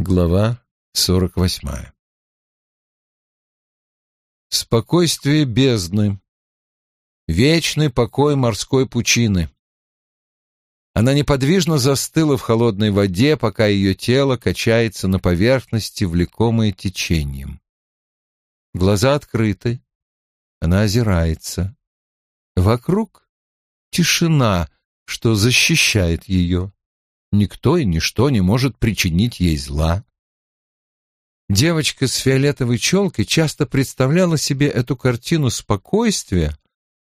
Глава сорок восьмая Спокойствие бездны. Вечный покой морской пучины. Она неподвижно застыла в холодной воде, пока ее тело качается на поверхности, влекомое течением. Глаза открыты. Она озирается. Вокруг тишина, что защищает ее. Никто и ничто не может причинить ей зла. Девочка с фиолетовой челкой часто представляла себе эту картину спокойствия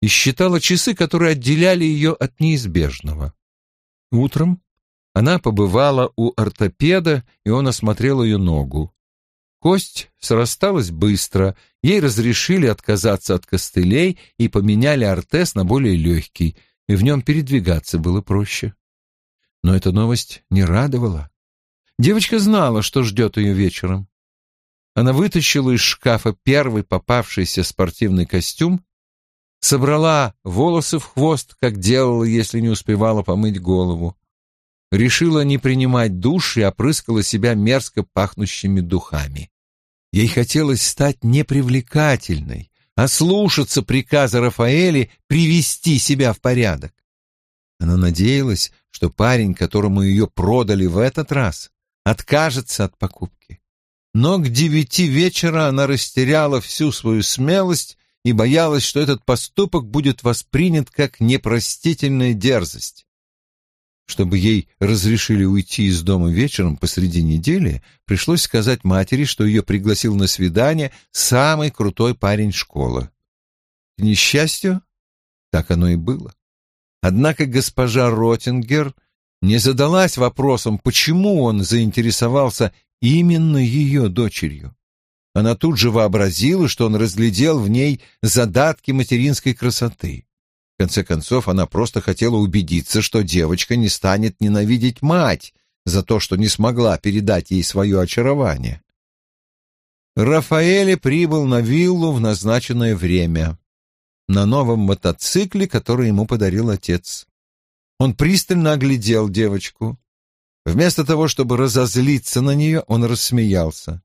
и считала часы, которые отделяли ее от неизбежного. Утром она побывала у ортопеда, и он осмотрел ее ногу. Кость срасталась быстро, ей разрешили отказаться от костылей и поменяли ортез на более легкий, и в нем передвигаться было проще. Но эта новость не радовала. Девочка знала, что ждет ее вечером. Она вытащила из шкафа первый попавшийся спортивный костюм собрала волосы в хвост, как делала, если не успевала помыть голову. Решила не принимать душ и опрыскала себя мерзко пахнущими духами. Ей хотелось стать непривлекательной, а слушаться приказа Рафаэли привести себя в порядок. Она надеялась, что парень, которому ее продали в этот раз, откажется от покупки. Но к девяти вечера она растеряла всю свою смелость и боялась, что этот поступок будет воспринят как непростительная дерзость. Чтобы ей разрешили уйти из дома вечером посреди недели, пришлось сказать матери, что ее пригласил на свидание самый крутой парень школы. К несчастью, так оно и было. Однако госпожа Ротингер не задалась вопросом, почему он заинтересовался именно ее дочерью. Она тут же вообразила, что он разглядел в ней задатки материнской красоты. В конце концов, она просто хотела убедиться, что девочка не станет ненавидеть мать за то, что не смогла передать ей свое очарование. Рафаэле прибыл на виллу в назначенное время, на новом мотоцикле, который ему подарил отец. Он пристально оглядел девочку. Вместо того, чтобы разозлиться на нее, он рассмеялся.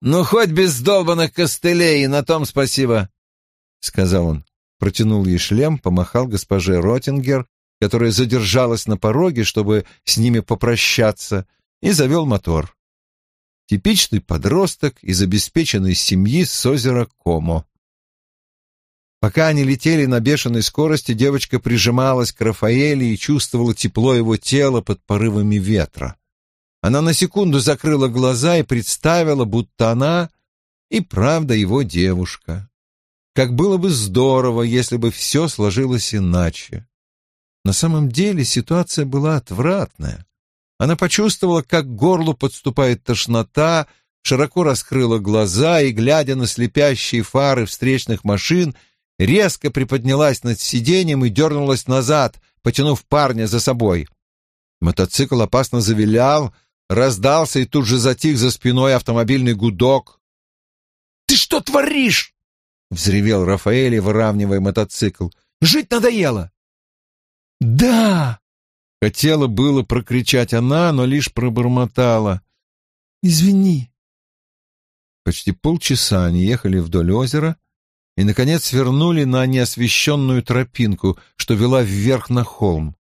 «Ну, хоть без долбанных костылей, и на том спасибо», — сказал он. Протянул ей шлем, помахал госпоже Ротингер, которая задержалась на пороге, чтобы с ними попрощаться, и завел мотор. Типичный подросток из обеспеченной семьи с озера Комо. Пока они летели на бешеной скорости, девочка прижималась к Рафаэле и чувствовала тепло его тела под порывами ветра. Она на секунду закрыла глаза и представила, будто она и правда его девушка. Как было бы здорово, если бы все сложилось иначе. На самом деле ситуация была отвратная. Она почувствовала, как к горлу подступает тошнота, широко раскрыла глаза и, глядя на слепящие фары встречных машин, резко приподнялась над сиденьем и дернулась назад, потянув парня за собой. Мотоцикл опасно завилял, Раздался и тут же затих за спиной автомобильный гудок. «Ты что творишь?» — взревел Рафаэль, выравнивая мотоцикл. «Жить надоело!» «Да!» — хотела было прокричать она, но лишь пробормотала. «Извини». Почти полчаса они ехали вдоль озера и, наконец, свернули на неосвещенную тропинку, что вела вверх на холм.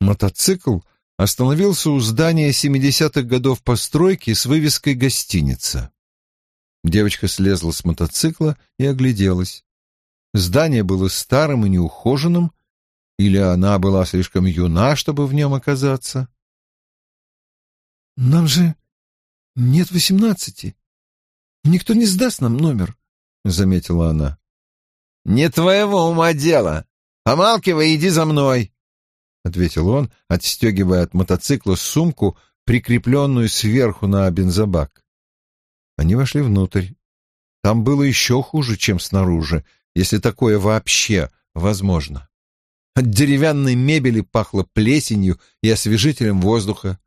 Мотоцикл остановился у здания 70-х годов постройки с вывеской «Гостиница». Девочка слезла с мотоцикла и огляделась. Здание было старым и неухоженным, или она была слишком юна, чтобы в нем оказаться? «Нам же нет восемнадцати. Никто не сдаст нам номер», — заметила она. «Не твоего ума дело. Помалкивай, иди за мной», — ответил он, отстегивая от мотоцикла сумку, прикрепленную сверху на бензобак. Они вошли внутрь. Там было еще хуже, чем снаружи, если такое вообще возможно. От деревянной мебели пахло плесенью и освежителем воздуха.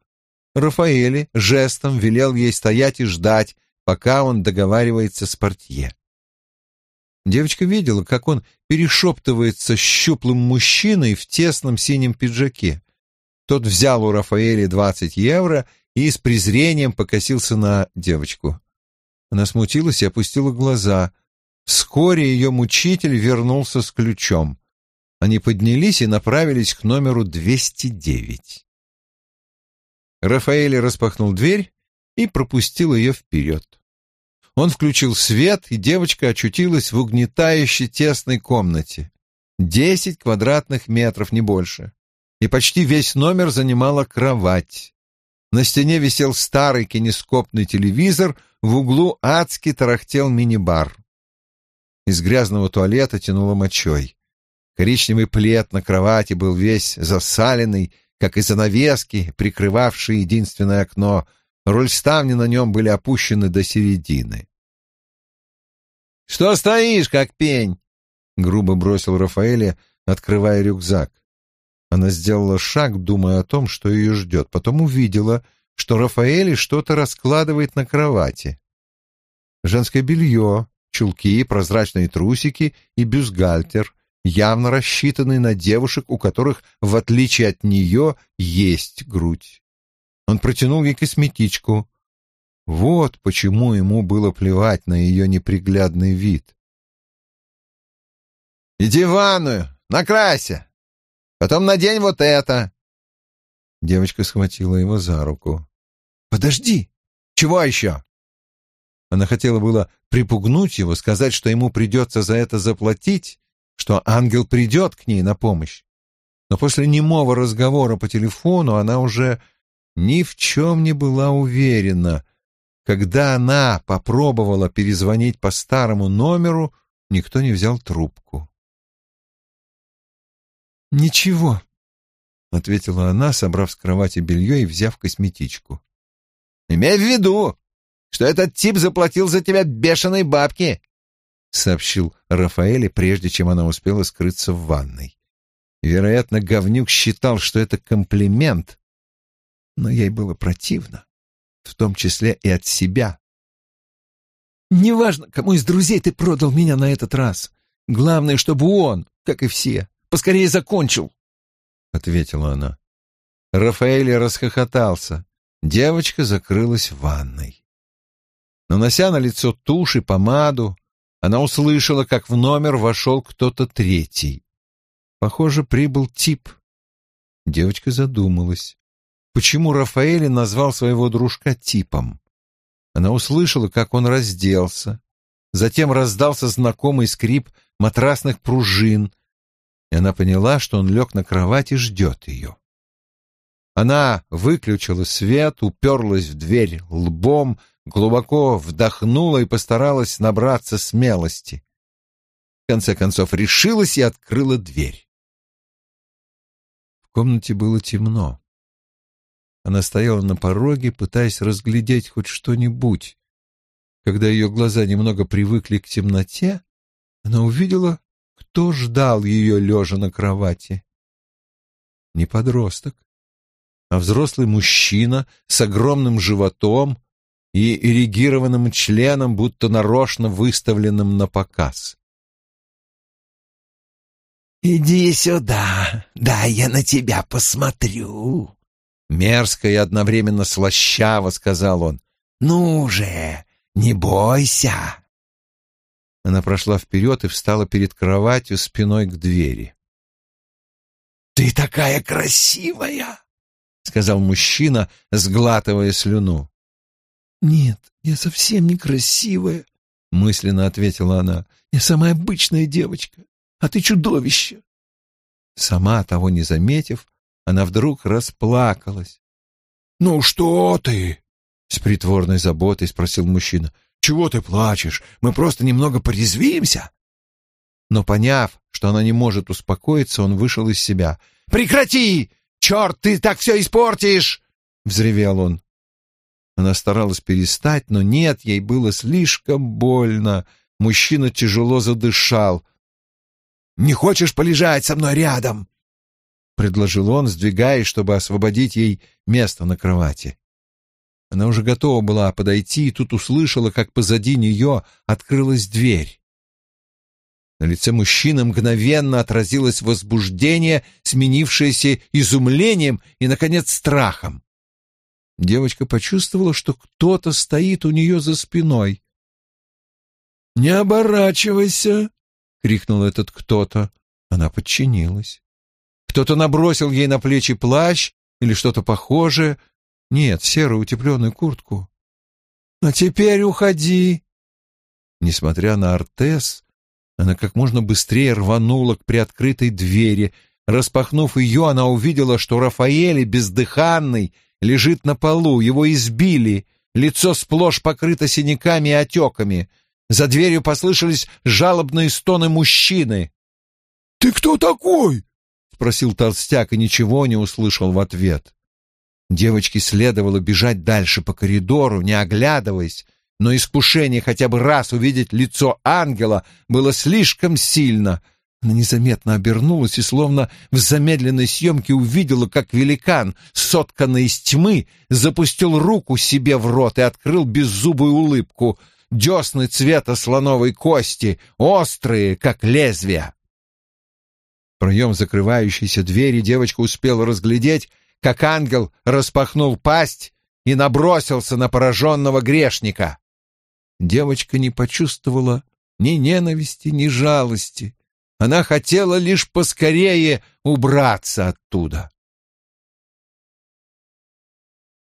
Рафаэли жестом велел ей стоять и ждать, пока он договаривается с портье. Девочка видела, как он перешептывается с щуплым мужчиной в тесном синем пиджаке. Тот взял у Рафаэля двадцать евро и с презрением покосился на девочку. Она смутилась и опустила глаза. Вскоре ее мучитель вернулся с ключом. Они поднялись и направились к номеру 209. Рафаэль распахнул дверь и пропустил ее вперед. Он включил свет, и девочка очутилась в угнетающе тесной комнате. Десять квадратных метров, не больше. И почти весь номер занимала кровать. На стене висел старый кинескопный телевизор, в углу адски тарахтел мини-бар. Из грязного туалета тянуло мочой. Коричневый плед на кровати был весь засаленный, как и занавески, прикрывавшие единственное окно. Рольставни на нем были опущены до середины. «Что стоишь, как пень?» — грубо бросил Рафаэля, открывая рюкзак. Она сделала шаг, думая о том, что ее ждет, потом увидела, что Рафаэль что-то раскладывает на кровати. Женское белье, чулки, прозрачные трусики и бюстгальтер, явно рассчитанный на девушек, у которых, в отличие от нее, есть грудь. Он протянул ей косметичку. Вот почему ему было плевать на ее неприглядный вид. «Иди в ванную, накрайся, потом надень вот это». Девочка схватила его за руку. «Подожди! Чего еще?» Она хотела было припугнуть его, сказать, что ему придется за это заплатить, что ангел придет к ней на помощь. Но после немого разговора по телефону она уже ни в чем не была уверена. Когда она попробовала перезвонить по старому номеру, никто не взял трубку. «Ничего», — ответила она, собрав с кровати белье и взяв косметичку. «Имей в виду, что этот тип заплатил за тебя бешеные бабки», — сообщил Рафаэле, прежде чем она успела скрыться в ванной. Вероятно, говнюк считал, что это комплимент, но ей было противно, в том числе и от себя. «Неважно, кому из друзей ты продал меня на этот раз. Главное, чтобы он, как и все, поскорее закончил», — ответила она. Рафаэль расхохотался. Девочка закрылась в ванной. Нанося на лицо тушь и помаду, она услышала, как в номер вошел кто-то третий. Похоже, прибыл тип. Девочка задумалась. Почему Рафаэль назвал своего дружка типом? Она услышала, как он разделся. Затем раздался знакомый скрип матрасных пружин, и она поняла, что он лег на кровать и ждет ее. Она выключила свет, уперлась в дверь лбом, глубоко вдохнула и постаралась набраться смелости. В конце концов решилась и открыла дверь. В комнате было темно. Она стояла на пороге, пытаясь разглядеть хоть что-нибудь. Когда ее глаза немного привыкли к темноте, она увидела, кто ждал ее лежа на кровати. Не подросток, а взрослый мужчина с огромным животом, и эрегированным членом, будто нарочно выставленным на показ. «Иди сюда, дай я на тебя посмотрю», — мерзко и одновременно слащаво сказал он. «Ну же, не бойся». Она прошла вперед и встала перед кроватью спиной к двери. «Ты такая красивая!» — сказал мужчина, сглатывая слюну. «Нет, я совсем некрасивая», — мысленно ответила она. «Я самая обычная девочка, а ты чудовище». Сама того не заметив, она вдруг расплакалась. «Ну что ты?» — с притворной заботой спросил мужчина. «Чего ты плачешь? Мы просто немного порезвимся». Но поняв, что она не может успокоиться, он вышел из себя. «Прекрати! Черт, ты так все испортишь!» — взревел он. Она старалась перестать, но нет, ей было слишком больно. Мужчина тяжело задышал. «Не хочешь полежать со мной рядом?» — предложил он, сдвигаясь, чтобы освободить ей место на кровати. Она уже готова была подойти, и тут услышала, как позади нее открылась дверь. На лице мужчины мгновенно отразилось возбуждение, сменившееся изумлением и, наконец, страхом. Девочка почувствовала, что кто-то стоит у нее за спиной. «Не оборачивайся!» — крикнул этот кто-то. Она подчинилась. Кто-то набросил ей на плечи плащ или что-то похожее. Нет, серую утепленную куртку. «А теперь уходи!» Несмотря на Артес, она как можно быстрее рванула к приоткрытой двери. Распахнув ее, она увидела, что Рафаэль, бездыханный, лежит на полу, его избили, лицо сплошь покрыто синяками и отеками. За дверью послышались жалобные стоны мужчины. «Ты кто такой?» — спросил толстяк и ничего не услышал в ответ. Девочке следовало бежать дальше по коридору, не оглядываясь, но искушение хотя бы раз увидеть лицо ангела было слишком сильно. Она незаметно обернулась и словно в замедленной съемке увидела, как великан, сотканный из тьмы, запустил руку себе в рот и открыл беззубую улыбку. Десны цвета слоновой кости, острые, как лезвия. Проем закрывающейся двери девочка успела разглядеть, как ангел распахнул пасть и набросился на пораженного грешника девочка не почувствовала ни ненависти, ни жалости. Она хотела лишь поскорее убраться оттуда.